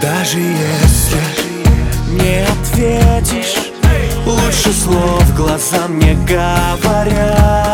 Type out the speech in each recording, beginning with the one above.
Даже если не ответишь Лучше слов глаза мне говорят.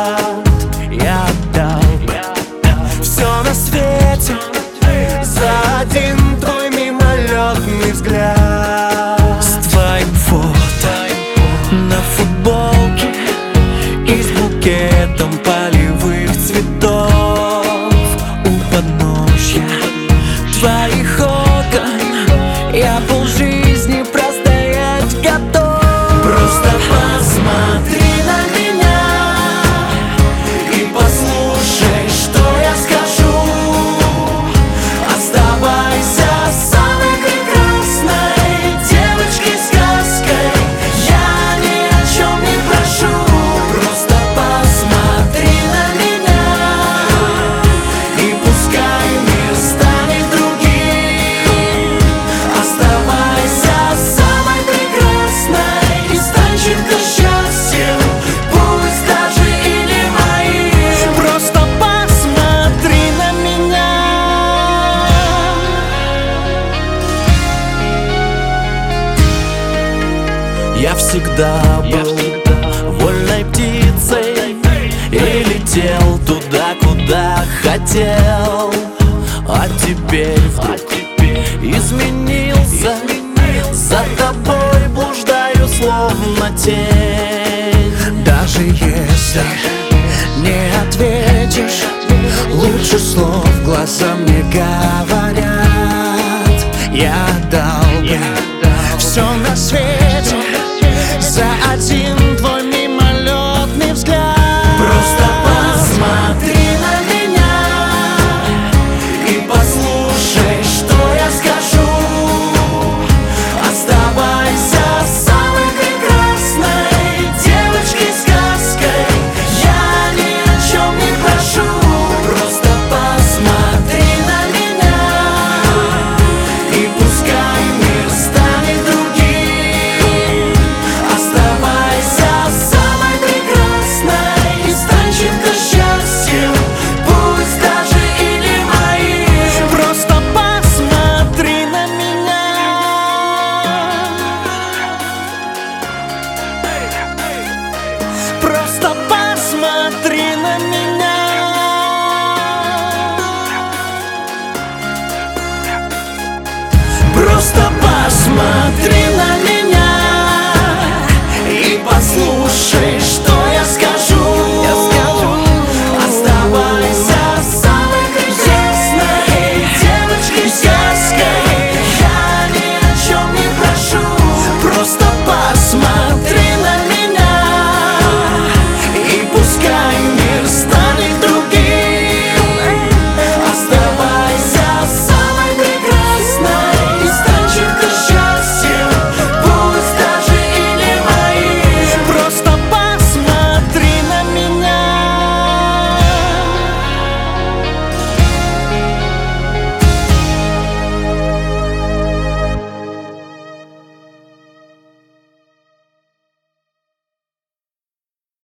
Я всегда был вольной птицей И летел туда, куда хотел. А теперь вдруг изменился. За тобой блуждаю словно тень. Даже если не ответишь Лучше слов глаза мне говорят. Я отдал бы все на свете. lights in Matriz.